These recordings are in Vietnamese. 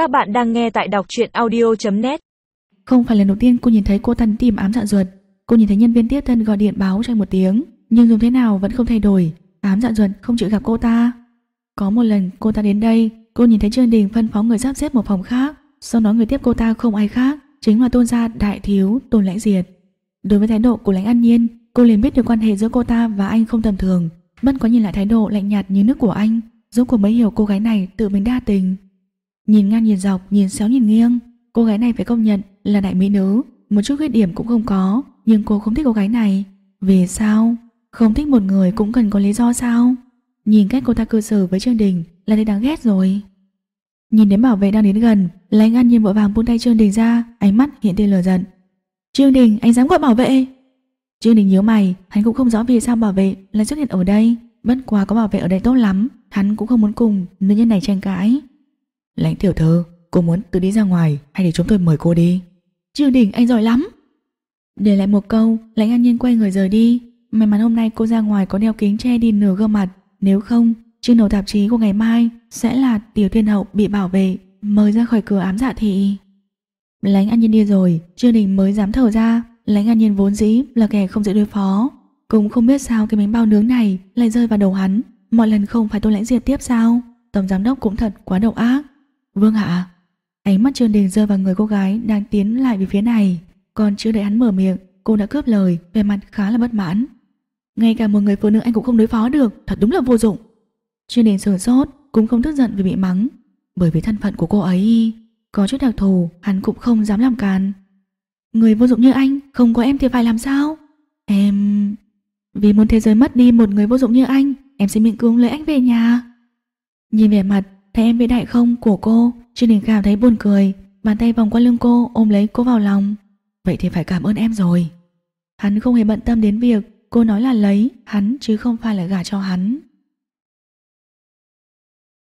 Các bạn đang nghe tại đọc truyện audio.net Không phải lần đầu tiên cô nhìn thấy cô thân tìm ám dạ ruột. Cô nhìn thấy nhân viên tiếp thân gọi điện báo cho anh một tiếng, Nhưng dùng thế nào vẫn không thay đổi. Ám dạ ruột không chịu gặp cô ta. Có một lần cô ta đến đây, Cô nhìn thấy Trương Đình phân phó người sắp xếp một phòng khác. Sau đó người tiếp cô ta không ai khác, Chính là tôn gia đại thiếu tôn lãnh diệt. Đối với thái độ của lãnh an nhiên, Cô liền biết được quan hệ giữa cô ta và anh không tầm thường. Bất có nhìn lại thái độ lạnh nhạt như nước của anh, Rốt cuộc mới hiểu cô gái này tự mình đa tình. Nhìn ngang nhìn dọc, Nhìn xéo nhìn nghiêng. Cô gái này phải công nhận là đại mỹ nữ. Một chút khuyết điểm cũng không có, Nhưng cô không thích cô gái này. Vì sao? Không thích một người cũng cần có lý do sao? Nhìn cách cô ta cư xử với Trương Đình Là thấy đáng ghét rồi. Nhìn đến bảo vệ đang đến gần Lãnh an nhìn vội vàng buông tay Trương Đình ra, Ánh mắt hiện tia lửa giận. Trương Đình, anh dám gọi bảo vệ? Trương Đình nhớ mày, Hắn cũng không rõ vì sao bảo vệ lại xuất hiện ở đây. Bất quá có bảo vệ ở đây tốt lắm, Hắn cũng không muốn cùng nữ nhân này tranh cãi. Lãnh tiểu thư Cô muốn tự đi ra ngoài hay để chúng tôi mời cô đi? Trương Đình anh giỏi lắm. Để lại một câu Lãnh an nhiên quay người rời đi. May mắn hôm nay cô ra ngoài có đeo kính che đi nửa gương mặt. Nếu không Chương đầu tạp chí của ngày mai Sẽ là tiểu thiên hậu bị bảo vệ Mời ra khỏi cửa ám dạ thị. Lãnh an nhiên đi rồi Trương Đình mới dám thở ra. Lãnh an nhiên vốn dĩ là kẻ không dễ đối phó Cũng không biết sao cái bánh bao nướng này Lại rơi vào đầu hắn. Mọi lần không phải tôi lãnh diệt tiếp sao? Tổng giám đốc cũng thật quá độc ác Vương hạ Ánh mắt Trương Đình rơi vào người cô gái Đang tiến lại về phía này. Còn chưa đợi hắn mở miệng, Cô đã cướp lời Về mặt khá là bất mãn. Ngay cả một người phụ nữ anh cũng không đối phó được, Thật đúng là vô dụng. Trương Đình sửng sốt, Cũng không tức giận vì bị mắng. Bởi vì thân phận của cô ấy, Có chút đặc thù, Hắn cũng không dám làm càn. Người vô dụng như anh, Không có em thì phải làm sao? Em... Vì muốn thế giới mất đi một người vô dụng như anh, Em sẽ miệng cưỡng lấy anh về nhà. Nhìn vẻ mặt Thấy em bị đại không của cô Trương Đình cảm thấy buồn cười, Bàn tay vòng qua lưng cô ôm lấy cô vào lòng. Vậy thì phải cảm ơn em rồi. Hắn không hề bận tâm đến việc Cô nói là lấy hắn chứ không phải là gả cho hắn.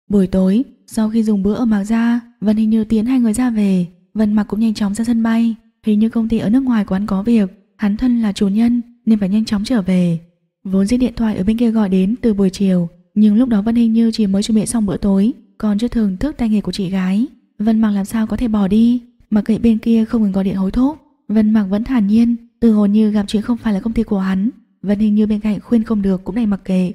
Buổi tối, Sau khi dùng bữa ở Mạc Gia, Vân hình như tiến hai người ra về. Vân Mặc cũng nhanh chóng ra sân bay. Hình như công ty ở nước ngoài của có việc, Hắn thân là chủ nhân nên phải nhanh chóng trở về. Vốn giết điện thoại ở bên kia gọi đến từ buổi chiều, Nhưng lúc đó Vân hình như chỉ mới chuẩn bị xong bữa tối. Còn chưa thưởng thức tay nghề của chị gái. Vân Mặc làm sao có thể bỏ đi? Mặc kệ bên kia không ngừng gọi điện hối thúc. Vân Mặc vẫn thản nhiên, Từ hồn như gặp chuyện không phải là công ty của hắn. Vân hình như bên cạnh khuyên không được cũng đành mặc kệ.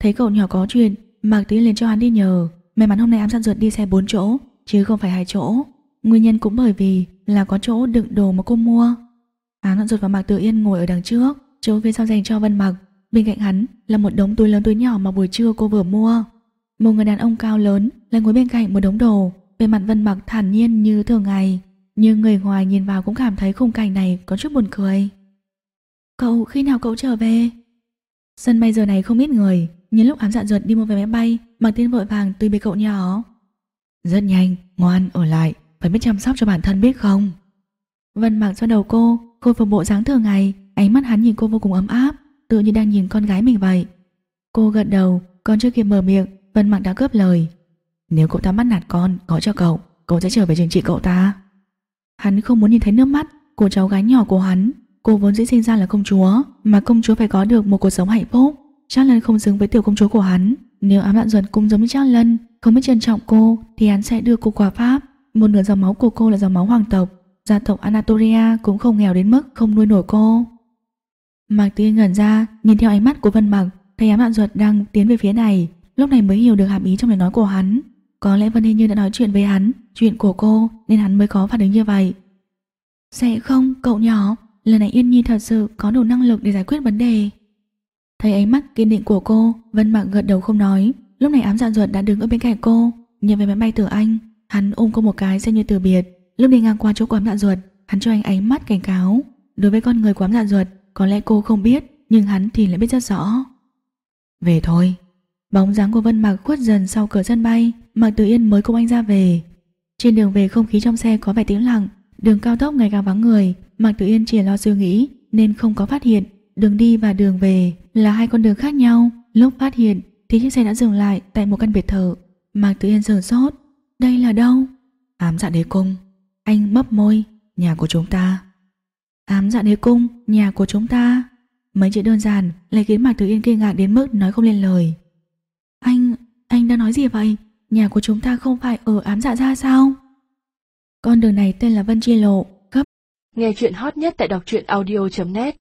Thấy cậu nhỏ có chuyện, Mạc Tý liền cho hắn đi nhờ. May mắn hôm nay ám sát ruột đi xe 4 chỗ, Chứ không phải hai chỗ. Nguyên nhân cũng bởi vì là có chỗ đựng đồ mà cô mua. Ám sát ruột và Mạc Tử Yên ngồi ở đằng trước Chỗ phía sau dành cho Vân Mặc Bên cạnh hắn là một đống túi lớn túi nhỏ mà buổi trưa cô vừa mua. Một người đàn ông cao lớn lại ngồi bên cạnh một đống đồ Về mặt Vân Mặc thản nhiên như thường ngày Nhưng người ngoài nhìn vào cũng cảm thấy khung cảnh này có chút buồn cười. Cậu khi nào cậu trở về? Sân bay giờ này không ít người nhưng lúc ám dạ ruột đi mua vé máy bay mặc Tiên vội vàng tùy bề cậu nhỏ. Rất nhanh, ngoan, ở lại Phải biết chăm sóc cho bản thân biết không? Vân mặc cho đầu cô Khôi phục bộ dáng thường ngày Ánh mắt hắn nhìn cô vô cùng ấm áp Tựa như đang nhìn con gái mình vậy. Cô gật đầu, còn chưa kịp mở miệng Vân mặc đã cướp lời. Nếu cậu ta bắt nạt con, có cho cậu Cậu sẽ trở về trừng trị cậu ta. Hắn không muốn nhìn thấy nước mắt của cháu gái nhỏ của hắn. Cô vốn dĩ sinh ra là công chúa Mà công chúa phải có được một cuộc sống hạnh phúc. Trang Lân không xứng với tiểu công chúa của hắn. Nếu ám đạn ruột cũng giống như Trang Lân Không biết trân trọng cô Thì hắn sẽ đưa cô qua Pháp. Một nửa dòng máu của cô là dòng máu hoàng tộc. Gia tộc Anatolia cũng không nghèo đến mức Không nuôi nổi cô. Mạc Tiên ngẩn ra Nhìn theo ánh mắt của Vân Mặc Thấy ám đạn ruột đang tiến về phía này. Lúc này mới hiểu được hàm ý trong lời nói của hắn. Có lẽ Vân Hình Như đã nói chuyện với hắn, Chuyện của cô, nên hắn mới có phản ứng như vậy. Sẽ không, cậu nhỏ? Lần này Yên Nhi thật sự có đủ năng lực để giải quyết vấn đề. Thấy ánh mắt kiên định của cô, Vân Mạc gật đầu không nói. Lúc này ám dạ ruột đã đứng ở bên cạnh cô, Nhìn về máy bay từ anh. Hắn ôm cô một cái xem như từ biệt. Lúc đi ngang qua chỗ của ám dạ ruột, Hắn cho anh ánh mắt cảnh cáo. Đối với con người của ám dạ ruột, Có lẽ cô không biết, Nhưng hắn thì lại biết rất rõ. Về thôi. Bóng dáng của Vân Mạc khuất dần sau cửa sân bay Mạc Tử Yên mới cùng anh ra về Trên đường về không khí trong xe có vẻ tĩnh lặng Đường cao tốc ngày càng vắng người Mạc Tử Yên chỉ lo suy nghĩ Nên không có phát hiện Đường đi và đường về là hai con đường khác nhau. Lúc phát hiện thì chiếc xe đã dừng lại tại một căn biệt thự. Mạc Tử Yên sửng sốt. Đây là đâu? Ám dạ đế cung. Anh mấp môi. Nhà của chúng ta. Ám dạ đế cung. Nhà của chúng ta. Mấy chữ đơn giản lại khiến Mạc Tử Yên kinh ngạc đến mức nói không lên lời. Anh, đang nói gì vậy? nhà của chúng ta không phải ở ám dạ ra sao? Con đường này tên là Vân Chi Lộ, cấp. Nghe chuyện hot nhất tại đọc truyện audio.net